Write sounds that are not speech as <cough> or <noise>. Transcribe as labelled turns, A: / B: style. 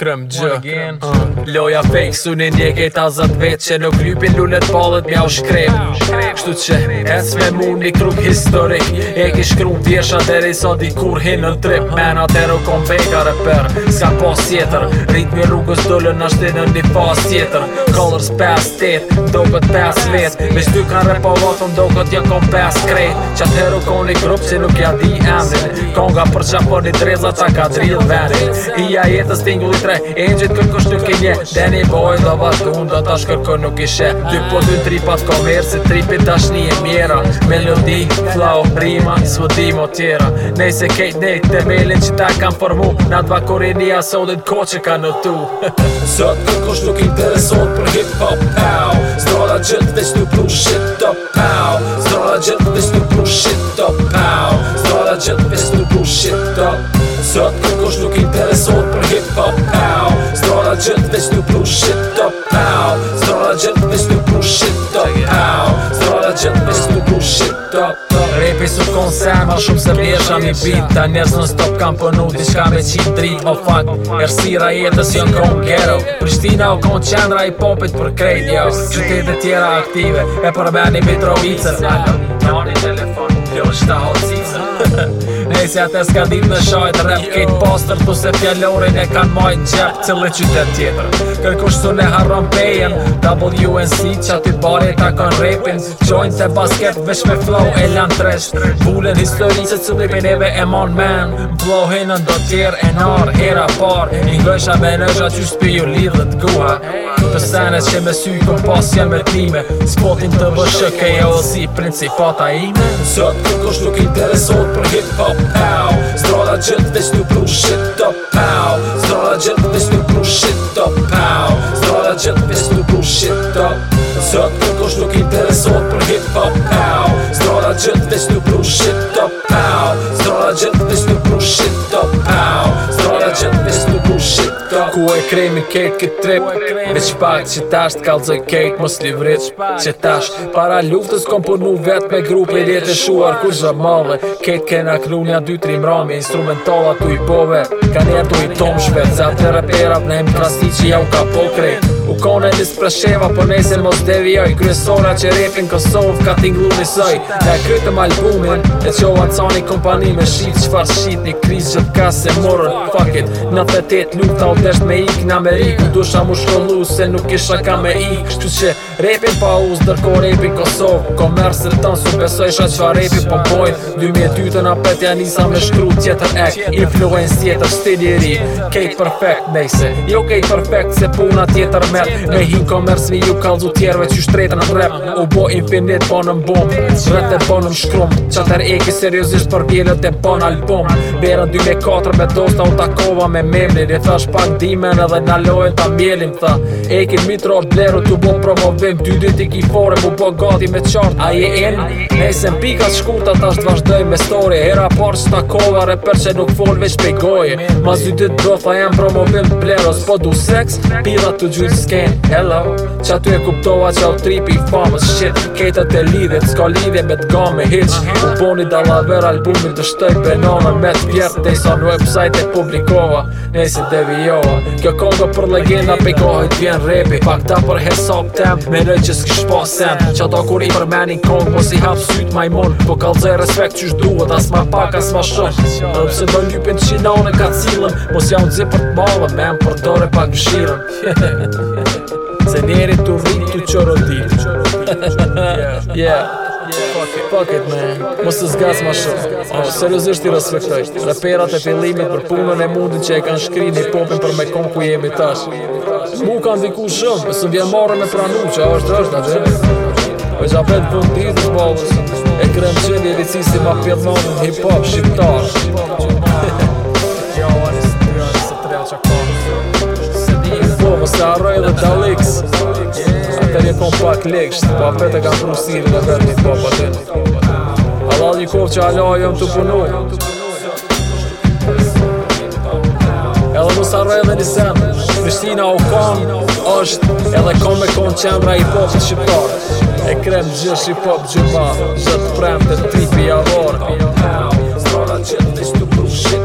A: Krëm gjë ah, Loja fake, su një një gejt azat vetë Që nuk lypin lullet balet mja u shkrem Shtu që ec me mu një kruk historik E ki shkru vjesha dhe i sa kur hin në trip Men atero kom vega reper, s'ka pas jetër Rit me rrugës dullën në shtinë në një pas jetër Colors 5 tit, do kët 5 vet Me shtu kan repovatëm do kët jën kom 5 kret Që atero kom një kruk si nuk ja di endin Konga për qa për një drezat qa ka drill venin Ia jetës t'ingullit tre E një gjithë kërkosh të kënje Deni bojnë dhe vazhdo unë dhe ta shkërko nuk ishe Dy po dy tri pas komerë tripit tash një e mjera Melodi, flau, rima, svodim o tjera Nejse kejt nejt të melin që ta kam formu Na dva korini a sotit ko që ka në tu <laughs> Sot kërkosh nuk intereson për hip hop pow Zdrolla gjithë veç nuk plus shit të pow Zdrolla gjithë veç nuk plus shit të pow Zdrolla gjithë veç nuk plus shit të Sot kërkosh nuk intereson për hip hop Gjëndë this një push shit top Au Zdorra gjëndë visë një blu shit pow Au Zdorra gjëndë visë një blu shit top Rapi s'u koncern ma shumë sër njërë shumë i bitë Ta njerëz jo në stop kam pënuti shka me qitë dritë Oh fuck Erësira jetës jenë kongeru Prishtina u koncentra hip-hopit për kretë Yo jo. Qytit dhe tjera aktive E përbërë një vitro icër Alo Nëmë një telefon Kjo është ta hocizë <laughs> Mesi atë s'ka dim në shajt Rap kejt poster Tu se fjallorin e kan majt në gjep Cili qytet tjetër Kërkush su ne harron pejen WNC që aty bari ta kan repin Joint e basket vesh me flow e lan tresh Vullen histori që cili për neve e mon men Blow hinën do tjerë e nar Era par Inglesha me në gjatë që shpi ju lidhët guha Pësenet që me sy kom pas jem e time Spotin të vëshë ke jo si principata ime Sot kërkush nuk interesot për hip hop pow Zdrolla gjët veç një pru shit të pow Zdrolla gjët veç një pru shit të pow Zdrolla gjët veç një pru shit të pow Zot kërkosh nuk interesot për hip hop pow Zdrolla gjët veç një pru shit ku e kremi kejt këtë trip Veç pak që tasht kalzoj kejt mos li Që tash para luftës kom punu vet me grupe i djetë e shuar ku zhë mave Kejt kena knunja 2-3 mrami instrumentala tu i bove Ka një tu i tom shpet za të rëperat ne më krasti që ja u ka po krejt U kone një së për po nese mos të vjoj Kryesona që repin Kosovë ka t'inglu një sëj Dhe kryte albumin e që o atësani kompani me shit Qfar shqit një kriz gjithka se morën Fuck it, në të me në Amerikë Dusha mu shkollu se nuk isha ka me ik Kështu që Repin pa us dërko rapi Kosovë Komerës rëtan su besoj shat qa rapi po bojnë Dymje tytën apet ja nisa me shkru tjetër ek Influence tjetër stil i ri Kate perfect nejse Jo kejt perfect se puna tjetër met Me hin komerës vi ju kalzu tjerve që shtrejtë në rap U bo infinit po në bom Rete po në mshkrum Qatër eki seriosisht për vjellet e bon po album Berën 2004 me dosta u takova me memlin I thash pak dimen edhe nalojnë ta mjelin Tha eki mitro blerut u bo promovim Vazhdojm dy dy i kifore, po po gati me qartë A je en? Nëse pikat shkurtat tash vazhdoj me story. Hera por stakova re për që nuk fol veç pe goje. Mas dy do fa jam promovim pleros po du sex. Pila të juice sken Hello. Qa tu e kuptova qa u trip i famos shit. Këta te lidhje s'ka lidhje me t'ga me hiç. U boni dalla ver albumin të shtoj pe me pjerr te sa në website e publikova. Nëse devi jo. Kjo kongo për legenda pe kohë të vjen repi. Pak ta për hesop tem me Mere që s'kish pa sen Që ata kur i përmeni kong Mos i hap syt majmon Po kalzaj respekt qysh duhet As ma pak as ma shumë Dhe pëse do ljupin të qinone ka cilën Mos jam të zi për të balë Me më përdore pak më shirën <laughs> Se njeri të rritë të qërë dit <laughs> Yeah, yeah. Fuck it, man Mos të zgaz ma shumë oh, Seriozisht i respektoj Reperat e fillimit për punën e mundin që e kanë shkri Një popin për me kom ku jemi tash Mu ka ndiku shumë, pësë vjen marrë me pranu që është është në gjërë Me gjabet për në ditë për po, balë E krem qeni e lici ma pjellon në hip-hop shqiptar po, Se arroj dhe Dalix Ate një kom pak leksht Po apet e ka prusirin dhe të Po apet e një kom pak leksht Po apet e ka prusirin dhe vërni Po apet e një kom që ala jëm të punojë Kristina u kon është edhe kon me kon qemra i pop të shqiptarë E krem gjë shqipop gjë ma Zëtë prem të tripi avor Zëtë prem të tripi avor